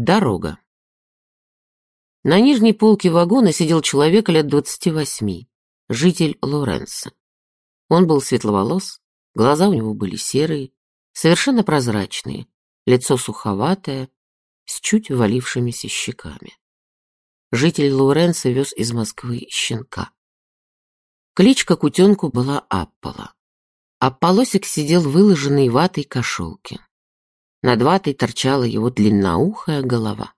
Дорога. На нижней полке вагона сидел человек лет двадцати восьми, житель Лоренса. Он был светловолос, глаза у него были серые, совершенно прозрачные, лицо суховатое, с чуть ввалившимися щеками. Житель Лоренса вез из Москвы щенка. Кличка кутенку была Аппола. А полосик сидел выложенный ватой кошелки. Над ватой торчала его длинноухая голова.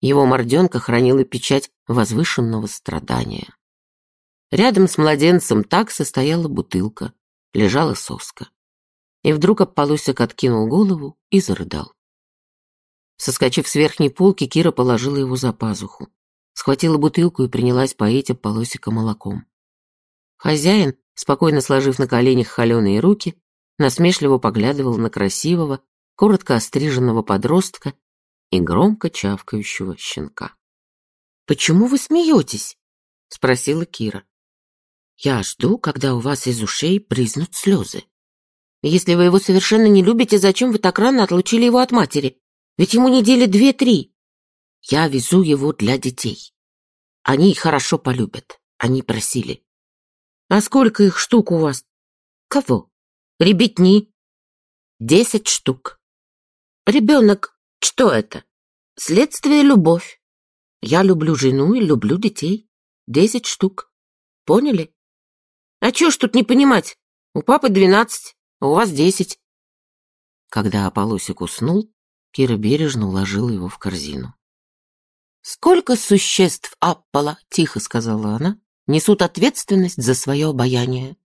Его морденка хранила печать возвышенного страдания. Рядом с младенцем так состояла бутылка, лежала соска. И вдруг Аполосик откинул голову и зарыдал. Соскочив с верхней полки, Кира положила его за пазуху. Схватила бутылку и принялась поить Аполосика молоком. Хозяин, спокойно сложив на коленях холеные руки, насмешливо поглядывал на красивого, коротко остриженного подростка и громко чавкающего щенка. «Почему вы смеетесь?» — спросила Кира. «Я жду, когда у вас из ушей брызнут слезы. Если вы его совершенно не любите, зачем вы так рано отлучили его от матери? Ведь ему недели две-три. Я везу его для детей. Они хорошо полюбят. Они просили. А сколько их штук у вас? Кого? Ребятни. Десять штук. Ребенок, что это? Следствие любовь. Я люблю жену и люблю детей. Десять штук. Поняли? А чё ж тут не понимать? У папы двенадцать, а у вас десять. Когда Аполосик уснул, Кира бережно уложила его в корзину. «Сколько существ Аппола, — тихо сказала она, — несут ответственность за свое обаяние.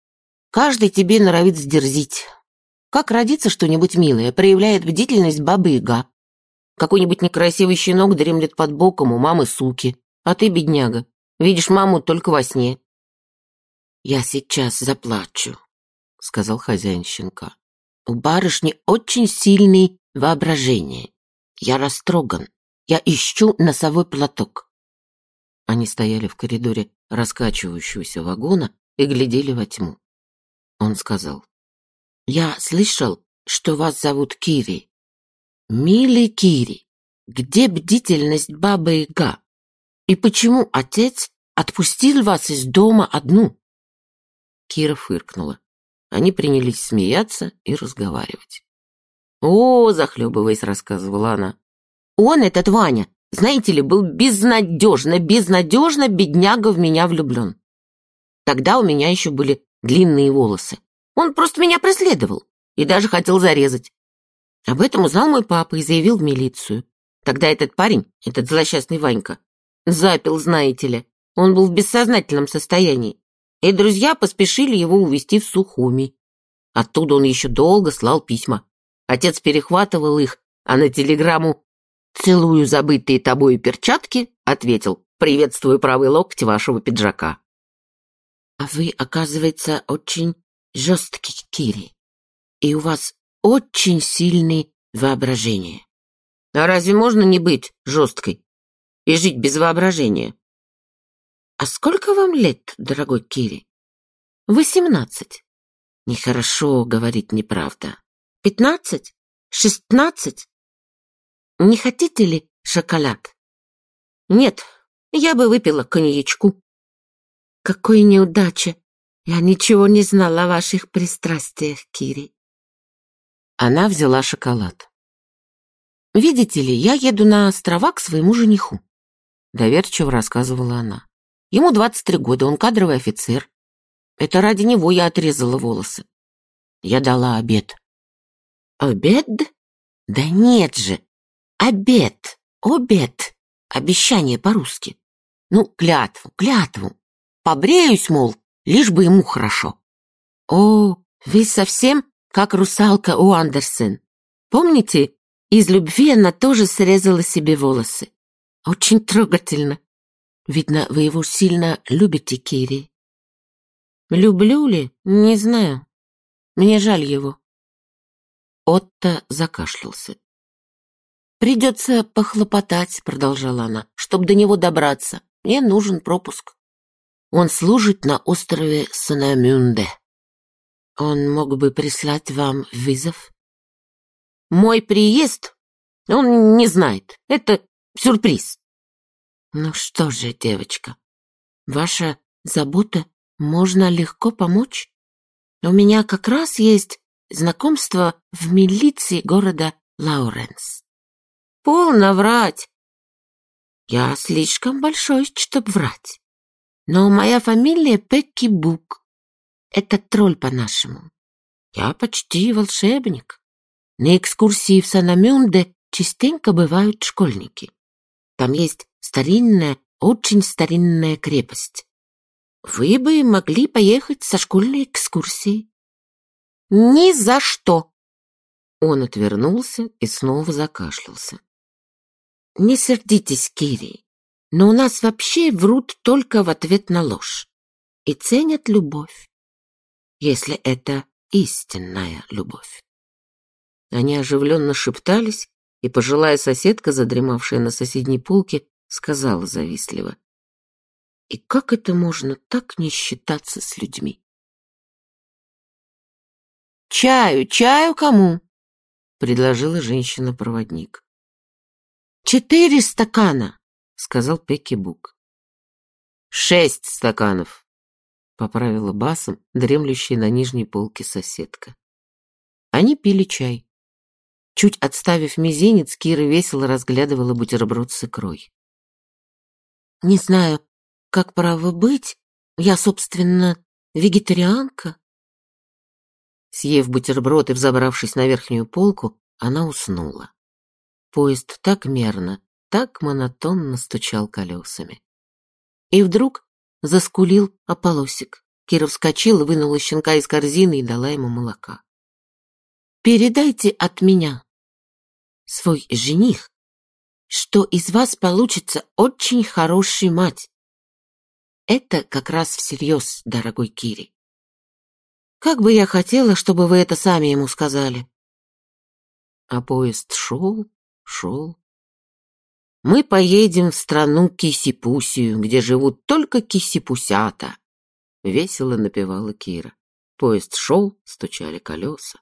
Каждый тебе норовит сдерзить, как родится что-нибудь милое, проявляет бдительность бабы-яга. Какой-нибудь некрасивый щенок дремлет под боком у мамы суки, а ты, бедняга, видишь маму только во сне. «Я сейчас заплачу», — сказал хозяин щенка. «У барышни очень сильное воображение. Я растроган. Я ищу носовой платок». Они стояли в коридоре раскачивающегося вагона и глядели во тьму. Он сказал, я слышал, что вас зовут Кири. Милый Кири, где бдительность бабы Га? И почему отец отпустил вас из дома одну? Кира фыркнула. Они принялись смеяться и разговаривать. «О, — захлебываясь, рассказывала она, — он, этот Ваня, знаете ли, был безнадежно, безнадежно бедняга в меня влюблен. Тогда у меня еще были длинные волосы. Он просто меня преследовал и даже хотел зарезать. Об этом узнал мой папа и заявил в милицию. Тогда этот парень, этот злосчастный Ванька, запил, знаете ли. Он был в бессознательном состоянии. И друзья поспешили его увезти в Сухуми. Оттуда он еще долго слал письма. Отец перехватывал их, а на телеграмму «Целую забытые тобой перчатки» ответил «Приветствую правый локоть вашего пиджака». «А вы, оказывается, очень жесткий, Кири, и у вас очень сильное воображение. А разве можно не быть жесткой и жить без воображения? А сколько вам лет, дорогой Кири? Восемнадцать. Нехорошо говорить неправда. Пятнадцать? Шестнадцать? Не хотите ли шоколад? Нет, я бы выпила коньячку. Какой неудача я ничего не знала о ваших пристрастиях, Кири. Она взяла шоколад. Видите ли, я еду на острова к своему жениху. Доверчиво рассказывала она. Ему 23 года, он кадровый офицер. Это ради него я отрезала волосы. Я дала обед. Обед? Да нет же. Обед. Обед. Обещание по-русски. Ну, клятву, клятву. Побреюсь, мол, лишь бы ему хорошо. О, вы совсем как русалка у Андерсен. Помните, из любви она тоже срезала себе волосы. Очень трогательно. Видно, вы его сильно любите, Кири. Люблю ли? Не знаю. Мне жаль его. Отто закашлялся. «Придется похлопотать», — продолжала она, — «чтобы до него добраться. Мне нужен пропуск». Он служит на острове Санамюнде. Он мог бы прислать вам вызов. Мой приезд Он не знает. Это сюрприз. Ну что же, девочка, ваша забота можно легко помочь? У меня как раз есть знакомство в милиции города Лауренс. Полно врать. Я слишком большой, чтобы врать. Но моя фамилия Пекки Бук. Это тролль по-нашему. Я почти волшебник. На экскурсии в Санамюнде частенько бывают школьники. Там есть старинная, очень старинная крепость. Вы бы могли поехать со школьной экскурсией. Ни за что. Он отвернулся и снова закашлялся. Не сердитесь, Кири, но у нас вообще врут только в ответ на ложь и ценят любовь, если это истинная любовь. Они оживленно шептались, и пожилая соседка, задремавшая на соседней полке, сказала завистливо. И как это можно так не считаться с людьми? «Чаю, чаю кому?» — предложила женщина-проводник. «Четыре стакана», — сказал Пекки Бук. «Шесть стаканов», — поправила басом дремлющая на нижней полке соседка. Они пили чай. Чуть отставив мизинец, Кира весело разглядывала бутерброд с икрой. «Не знаю, как право быть. Я, собственно, вегетарианка». Съев бутерброд и взобравшись на верхнюю полку, она уснула. Поезд так мерно, так монотонно стучал колесами. И вдруг заскулил ополосик. Кира вскочила, вынула щенка из корзины и дала ему молока. «Передайте от меня, свой жених, что из вас получится очень хорошая мать. Это как раз всерьез, дорогой Кири. Как бы я хотела, чтобы вы это сами ему сказали. А поезд шел, шел. Мы поедем в страну Кисипусию, где живут только кисипусята. Весело напевала Кира. Поезд шел, стучали колеса.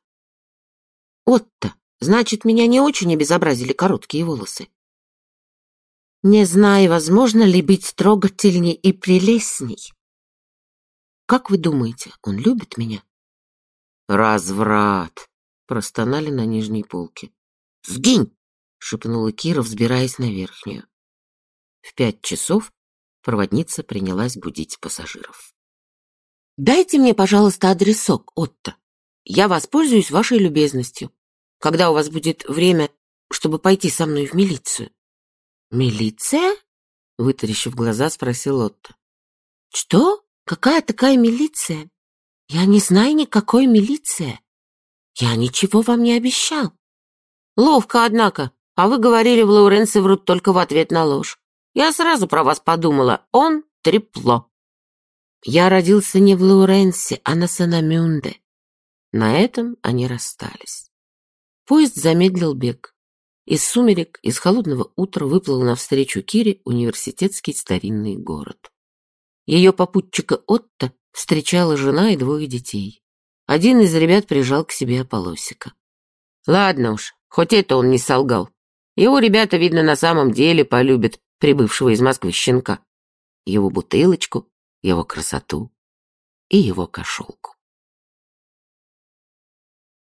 Отто, Значит, меня не очень обезобразили короткие волосы. Не знаю, возможно ли быть трогательней и прелестней. Как вы думаете, он любит меня? Разврат, простонали на нижней полке. Сгинь, шепнула Кира, взбираясь на верхнюю. В пять часов проводница принялась будить пассажиров. Дайте мне, пожалуйста, адресок, Отто. Я воспользуюсь вашей любезностью когда у вас будет время, чтобы пойти со мной в милицию. Милиция? Вытаращив глаза, спросил Отто. Что? Какая такая милиция? Я не знаю никакой милиции. Я ничего вам не обещал. Ловко, однако. А вы говорили, в Лоуренсе врут только в ответ на ложь. Я сразу про вас подумала. Он трепло. Я родился не в Лоуренсе, а на Санамюнде. На этом они расстались. Поезд замедлил бег. Из сумерек, из холодного утра выплыл навстречу Кире университетский старинный город. Ее попутчика Отто встречала жена и двое детей. Один из ребят прижал к себе Аполосика. Ладно уж, хоть это он не солгал. Его ребята, видно, на самом деле полюбят прибывшего из Москвы щенка. Его бутылочку, его красоту и его кошелку.